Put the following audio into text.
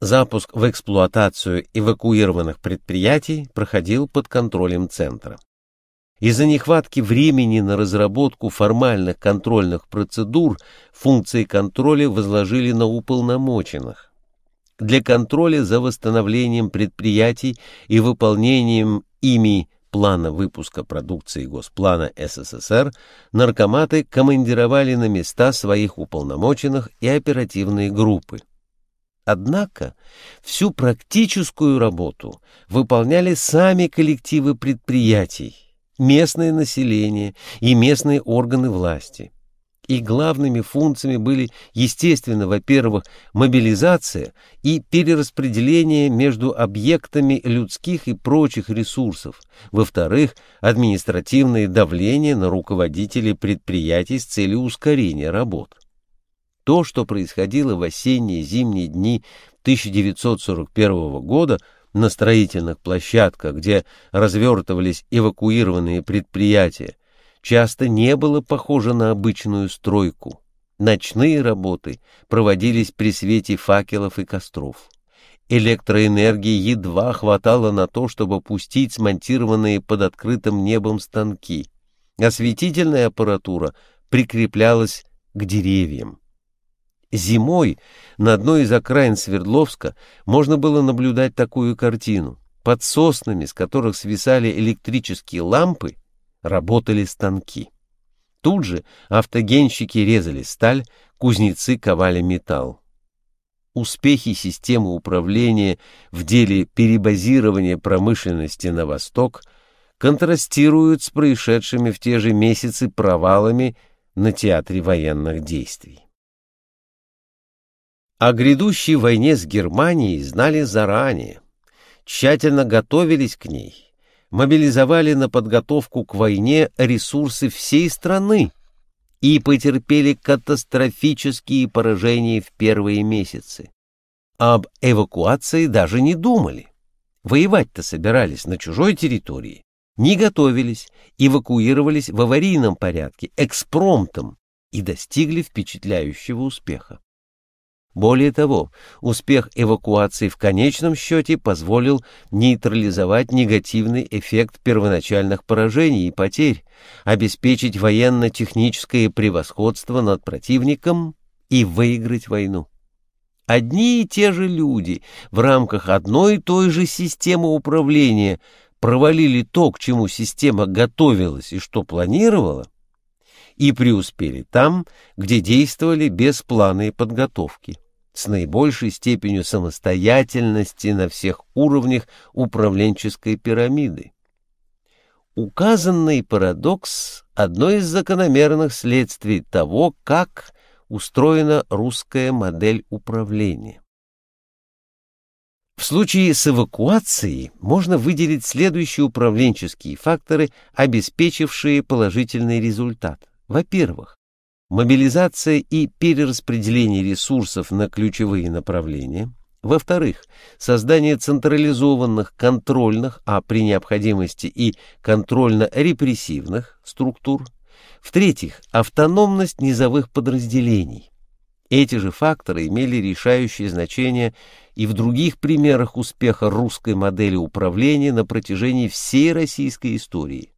Запуск в эксплуатацию эвакуированных предприятий проходил под контролем Центра. Из-за нехватки времени на разработку формальных контрольных процедур функции контроля возложили на уполномоченных. Для контроля за восстановлением предприятий и выполнением ими плана выпуска продукции Госплана СССР наркоматы командировали на места своих уполномоченных и оперативные группы. Однако всю практическую работу выполняли сами коллективы предприятий, местное население и местные органы власти. И главными функциями были, естественно, во-первых, мобилизация и перераспределение между объектами людских и прочих ресурсов, во-вторых, административное давление на руководителей предприятий с целью ускорения работ. То, что происходило в осенние зимние дни 1941 года на строительных площадках, где развертывались эвакуированные предприятия, часто не было похоже на обычную стройку. Ночные работы проводились при свете факелов и костров. Электроэнергии едва хватало на то, чтобы пустить смонтированные под открытым небом станки. Осветительная аппаратура прикреплялась к деревьям. Зимой на одной из окраин Свердловска можно было наблюдать такую картину. Под соснами, с которых свисали электрические лампы, работали станки. Тут же автогенщики резали сталь, кузнецы ковали металл. Успехи системы управления в деле перебазирования промышленности на восток контрастируют с происшедшими в те же месяцы провалами на театре военных действий. О грядущей войне с Германией знали заранее, тщательно готовились к ней, мобилизовали на подготовку к войне ресурсы всей страны и потерпели катастрофические поражения в первые месяцы. Об эвакуации даже не думали. Воевать-то собирались на чужой территории, не готовились, эвакуировались в аварийном порядке, экспромтом и достигли впечатляющего успеха. Более того, успех эвакуации в конечном счете позволил нейтрализовать негативный эффект первоначальных поражений и потерь, обеспечить военно-техническое превосходство над противником и выиграть войну. Одни и те же люди в рамках одной и той же системы управления провалили то, к чему система готовилась и что планировала, и преуспели там, где действовали без плана и подготовки с наибольшей степенью самостоятельности на всех уровнях управленческой пирамиды. Указанный парадокс – одно из закономерных следствий того, как устроена русская модель управления. В случае с эвакуацией можно выделить следующие управленческие факторы, обеспечившие положительный результат. Во-первых, мобилизация и перераспределение ресурсов на ключевые направления. Во-вторых, создание централизованных контрольных, а при необходимости и контрольно-репрессивных структур. В-третьих, автономность низовых подразделений. Эти же факторы имели решающее значение и в других примерах успеха русской модели управления на протяжении всей российской истории.